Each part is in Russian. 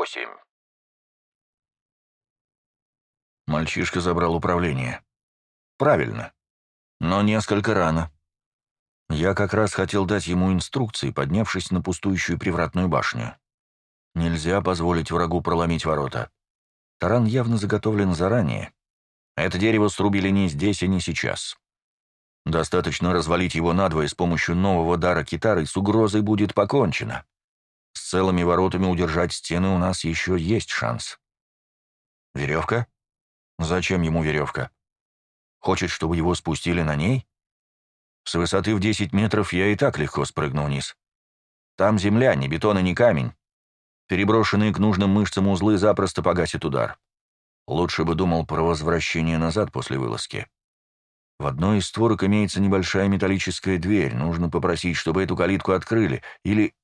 восемь». Мальчишка забрал управление. Правильно. Но несколько рано. Я как раз хотел дать ему инструкции, поднявшись на пустующую привратную башню. Нельзя позволить врагу проломить ворота. Таран явно заготовлен заранее. Это дерево срубили не здесь и не сейчас. Достаточно развалить его надвое с помощью нового дара китары, с угрозой будет покончено. С целыми воротами удержать стены у нас еще есть шанс. Веревка? Зачем ему веревка? Хочет, чтобы его спустили на ней? С высоты в 10 метров я и так легко спрыгну вниз. Там земля, ни бетон и ни камень. Переброшенные к нужным мышцам узлы запросто погасят удар. Лучше бы думал про возвращение назад после вылазки. В одной из створок имеется небольшая металлическая дверь. Нужно попросить, чтобы эту калитку открыли. Или...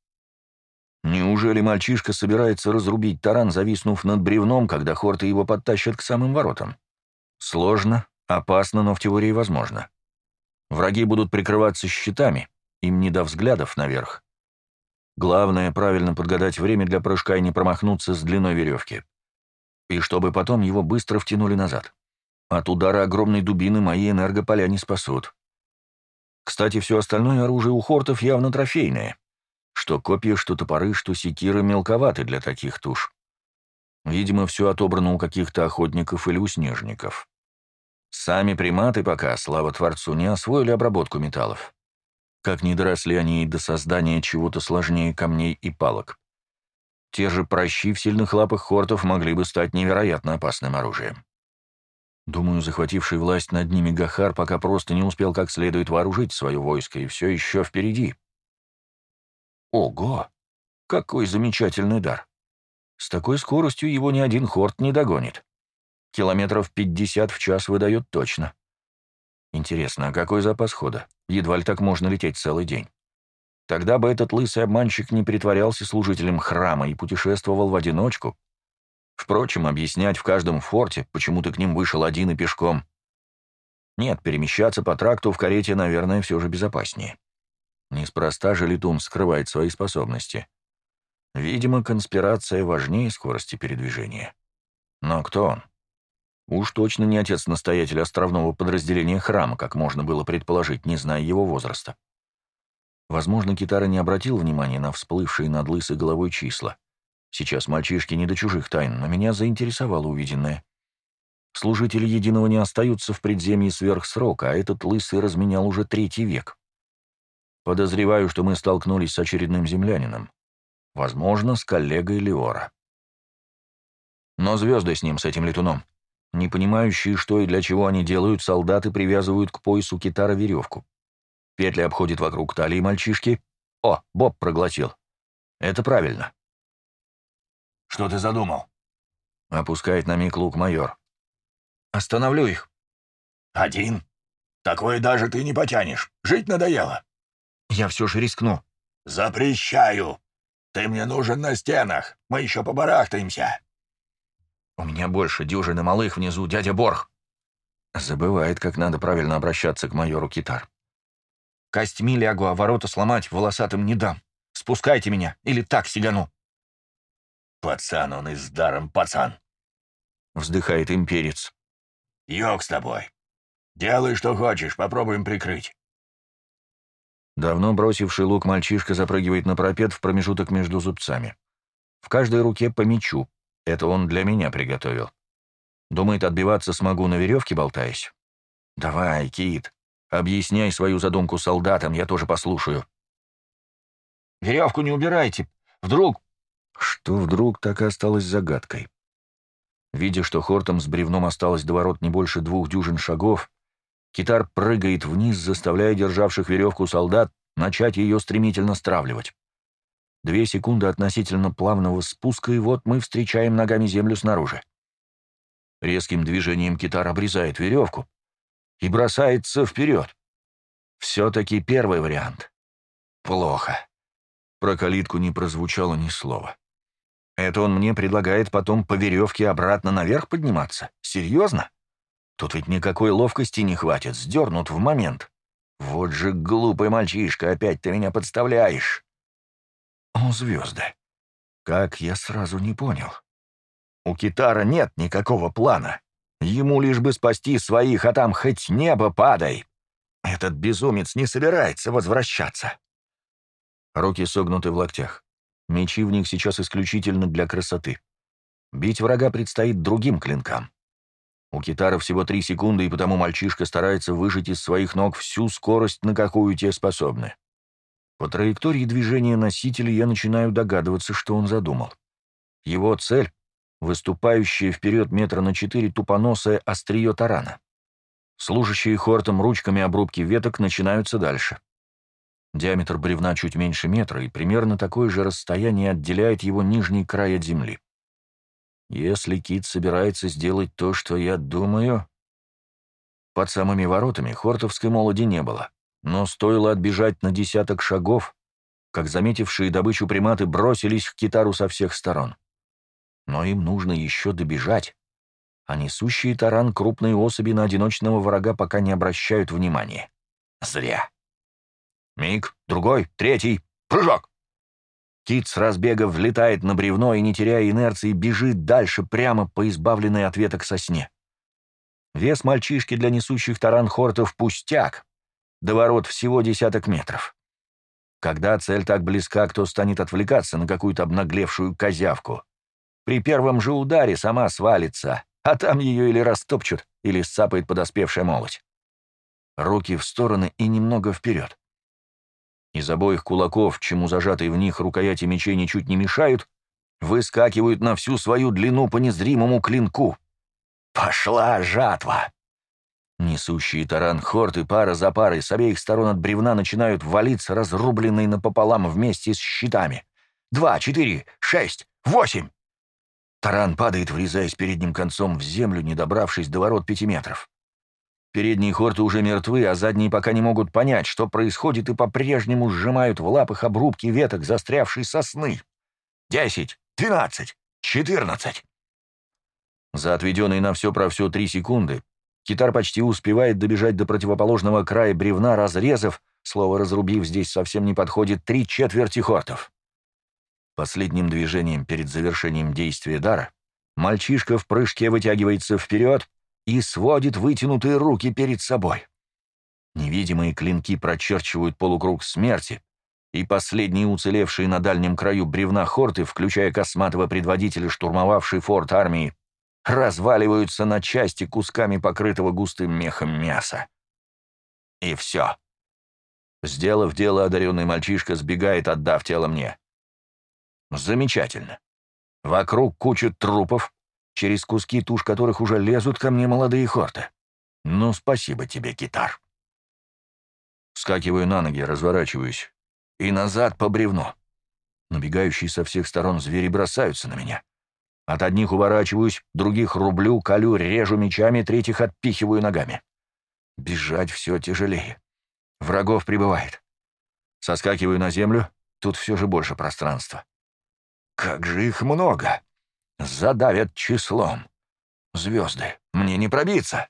Неужели мальчишка собирается разрубить таран, зависнув над бревном, когда хорты его подтащат к самым воротам? Сложно, опасно, но в теории возможно. Враги будут прикрываться щитами, им не до взглядов наверх. Главное — правильно подгадать время для прыжка и не промахнуться с длиной веревки. И чтобы потом его быстро втянули назад. От удара огромной дубины мои энергополя не спасут. Кстати, все остальное оружие у хортов явно трофейное. Что копья, что топоры, что секиры мелковаты для таких туш. Видимо, все отобрано у каких-то охотников или у снежников. Сами приматы пока, слава Творцу, не освоили обработку металлов. Как не доросли они и до создания чего-то сложнее камней и палок. Те же прощи в сильных лапах хортов могли бы стать невероятно опасным оружием. Думаю, захвативший власть над ними Гахар пока просто не успел как следует вооружить свое войско, и все еще впереди. Ого! Какой замечательный дар! С такой скоростью его ни один хорт не догонит. Километров пятьдесят в час выдает точно. Интересно, а какой запас хода? Едва ли так можно лететь целый день. Тогда бы этот лысый обманщик не притворялся служителем храма и путешествовал в одиночку, Впрочем, объяснять в каждом форте, почему ты к ним вышел один и пешком. Нет, перемещаться по тракту в карете, наверное, все же безопаснее. Неспроста же летун скрывает свои способности. Видимо, конспирация важнее скорости передвижения. Но кто он? Уж точно не отец-настоятель островного подразделения храма, как можно было предположить, не зная его возраста. Возможно, Китара не обратил внимания на всплывшие над лысой головой числа. Сейчас мальчишки не до чужих тайн, но меня заинтересовало увиденное. Служители Единого не остаются в предземье сверх срока, а этот лысый разменял уже третий век. Подозреваю, что мы столкнулись с очередным землянином. Возможно, с коллегой Леора. Но звезды с ним, с этим летуном. Не понимающие, что и для чего они делают, солдаты привязывают к поясу китара веревку. Петли обходят вокруг талии мальчишки. О, Боб проглотил. Это правильно. Что ты задумал?» Опускает на миг лук майор. «Остановлю их». «Один? Такое даже ты не потянешь. Жить надоело». «Я все же рискну». «Запрещаю. Ты мне нужен на стенах. Мы еще побарахтаемся». «У меня больше дюжины малых внизу, дядя Борх». Забывает, как надо правильно обращаться к майору Китар. «Костьми лягу, а ворота сломать волосатым не дам. Спускайте меня, или так сигану». «Пацан он и с даром пацан!» — вздыхает имперец. «Йог с тобой. Делай, что хочешь, попробуем прикрыть». Давно бросивший лук мальчишка запрыгивает на пропет в промежуток между зубцами. В каждой руке по мечу. Это он для меня приготовил. Думает, отбиваться смогу на веревке, болтаясь? Давай, Кит, объясняй свою задумку солдатам, я тоже послушаю. Веревку не убирайте. Вдруг что вдруг так и осталось загадкой. Видя, что хортом с бревном осталось до ворот не больше двух дюжин шагов, китар прыгает вниз, заставляя державших веревку солдат начать ее стремительно стравливать. Две секунды относительно плавного спуска, и вот мы встречаем ногами землю снаружи. Резким движением китар обрезает веревку и бросается вперед. Все-таки первый вариант. Плохо. Про калитку не прозвучало ни слова. Это он мне предлагает потом по веревке обратно наверх подниматься? Серьезно? Тут ведь никакой ловкости не хватит, сдернут в момент. Вот же глупый мальчишка, опять ты меня подставляешь. О, звезды. Как я сразу не понял. У Китара нет никакого плана. Ему лишь бы спасти своих, а там хоть небо падай. Этот безумец не собирается возвращаться. Руки согнуты в локтях. Мечи в них сейчас исключительно для красоты. Бить врага предстоит другим клинкам. У Китара всего три секунды, и потому мальчишка старается выжать из своих ног всю скорость, на какую те способны. По траектории движения носителя я начинаю догадываться, что он задумал. Его цель — выступающее вперед метра на четыре тупоносое острие тарана. Служащие хортом ручками обрубки веток начинаются дальше. Диаметр бревна чуть меньше метра, и примерно такое же расстояние отделяет его нижний край от земли. Если Кит собирается сделать то, что я думаю... Под самыми воротами хортовской молоди не было, но стоило отбежать на десяток шагов, как заметившие добычу приматы бросились к китару со всех сторон. Но им нужно еще добежать, а несущие таран крупные особи на одиночного врага пока не обращают внимания. Зря. Миг, другой, третий, прыжок! Кит с разбега влетает на бревно и, не теряя инерции, бежит дальше прямо по избавленной от веток сосне. Вес мальчишки для несущих таран хортов пустяк. До ворот всего десяток метров. Когда цель так близка, кто станет отвлекаться на какую-то обнаглевшую козявку? При первом же ударе сама свалится, а там ее или растопчут, или сцапает подоспевшая молоть. Руки в стороны и немного вперед. Из обоих кулаков, чему зажатые в них рукояти мечей ничуть не мешают, выскакивают на всю свою длину по незримому клинку. Пошла жатва! Несущие таран хорты пара за парой с обеих сторон от бревна начинают валиться, разрубленные напополам вместе с щитами. Два, четыре, шесть, восемь! Таран падает, врезаясь передним концом в землю, не добравшись до ворот пяти метров. Передние хорты уже мертвы, а задние пока не могут понять, что происходит, и по-прежнему сжимают в лапах обрубки веток застрявшей сосны. Десять, двенадцать, четырнадцать. За отведенные на все про все три секунды китар почти успевает добежать до противоположного края бревна, разрезав, слово «разрубив» здесь совсем не подходит, три четверти хортов. Последним движением перед завершением действия дара мальчишка в прыжке вытягивается вперед, и сводит вытянутые руки перед собой. Невидимые клинки прочерчивают полукруг смерти, и последние уцелевшие на дальнем краю бревна хорты, включая косматого предводителя, штурмовавший форт армии, разваливаются на части кусками покрытого густым мехом мяса. И все. Сделав дело, одаренный мальчишка сбегает, отдав тело мне. Замечательно. Вокруг куча трупов, через куски туш которых уже лезут ко мне молодые хорты. Ну, спасибо тебе, китар. Скакиваю на ноги, разворачиваюсь. И назад по бревну. Набегающие со всех сторон звери бросаются на меня. От одних уворачиваюсь, других рублю, колю, режу мечами, третьих отпихиваю ногами. Бежать все тяжелее. Врагов прибывает. Соскакиваю на землю, тут все же больше пространства. Как же их много! Задавят числом. Звезды. Мне не пробиться.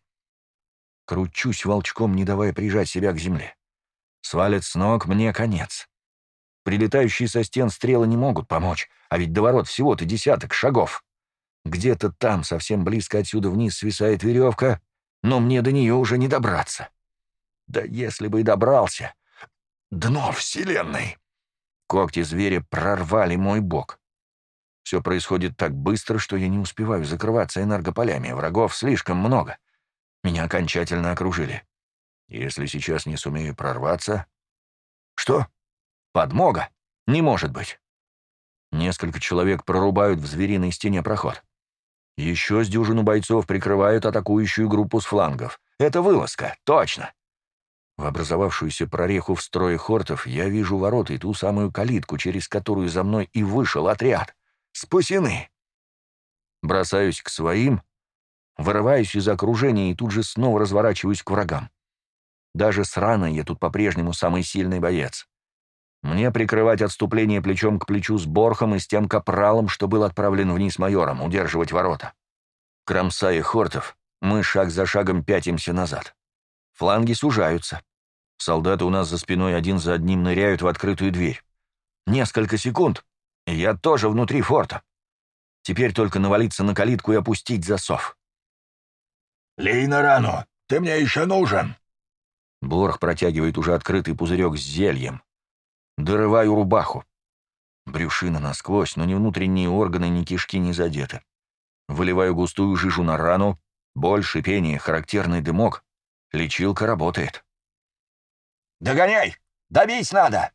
Кручусь волчком, не давая прижать себя к земле. Свалит с ног, мне конец. Прилетающие со стен стрелы не могут помочь, а ведь до ворот всего-то десяток шагов. Где-то там, совсем близко отсюда вниз, свисает веревка, но мне до нее уже не добраться. Да если бы и добрался. Дно Вселенной! Когти зверя прорвали мой бок. Все происходит так быстро, что я не успеваю закрываться энергополями. Врагов слишком много. Меня окончательно окружили. Если сейчас не сумею прорваться... Что? Подмога? Не может быть. Несколько человек прорубают в звериной стене проход. Еще с дюжину бойцов прикрывают атакующую группу с флангов. Это вылазка, точно. В образовавшуюся прореху в строе хортов я вижу ворота и ту самую калитку, через которую за мной и вышел отряд спасены. Бросаюсь к своим, вырываюсь из окружения и тут же снова разворачиваюсь к врагам. Даже с я тут по-прежнему самый сильный боец. Мне прикрывать отступление плечом к плечу с Борхом и с тем капралом, что был отправлен вниз майором, удерживать ворота. Кромсая хортов, мы шаг за шагом пятимся назад. Фланги сужаются. Солдаты у нас за спиной один за одним ныряют в открытую дверь. Несколько секунд, Я тоже внутри форта. Теперь только навалиться на калитку и опустить засов. «Лей на рану, ты мне еще нужен!» Борх протягивает уже открытый пузырек с зельем. Дорываю рубаху. Брюшина насквозь, но ни внутренние органы, ни кишки не задеты. Выливаю густую жижу на рану, боль, шипение, характерный дымок. Лечилка работает. «Догоняй! Добить надо!»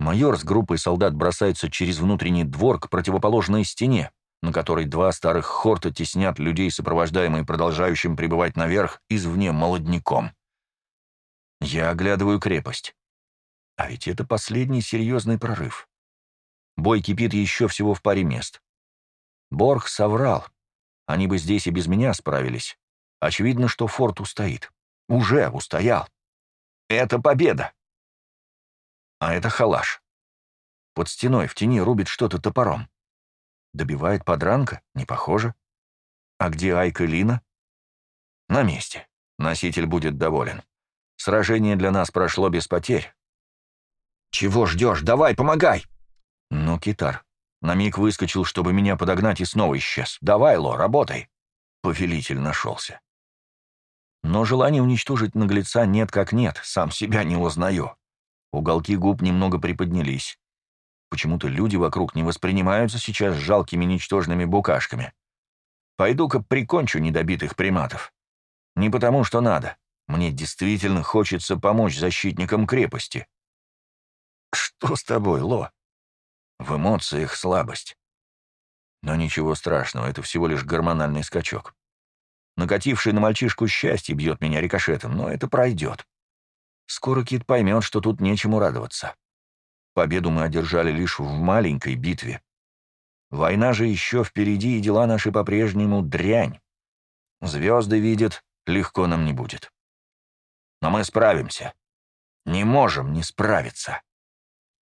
Майор с группой солдат бросается через внутренний двор к противоположной стене, на которой два старых хорта теснят людей, сопровождаемые продолжающим пребывать наверх извне молодняком. Я оглядываю крепость. А ведь это последний серьезный прорыв. Бой кипит еще всего в паре мест. Борг соврал. Они бы здесь и без меня справились. Очевидно, что форт устоит. Уже устоял. Это победа. А это халаш. Под стеной в тени рубит что-то топором. Добивает подранка? Не похоже. А где Айка Лина? На месте. Носитель будет доволен. Сражение для нас прошло без потерь. Чего ждешь? Давай, помогай! Ну, китар. На миг выскочил, чтобы меня подогнать, и снова исчез. Давай, Ло, работай. Повелитель нашелся. Но желание уничтожить наглеца нет как нет, сам себя не узнаю. Уголки губ немного приподнялись. Почему-то люди вокруг не воспринимаются сейчас жалкими ничтожными букашками. Пойду-ка прикончу недобитых приматов. Не потому, что надо. Мне действительно хочется помочь защитникам крепости. Что с тобой, Ло? В эмоциях слабость. Но ничего страшного, это всего лишь гормональный скачок. Накативший на мальчишку счастье бьет меня рикошетом, но это пройдет. Скоро Кит поймет, что тут нечему радоваться. Победу мы одержали лишь в маленькой битве. Война же еще впереди, и дела наши по-прежнему дрянь. Звезды видят, легко нам не будет. Но мы справимся. Не можем не справиться.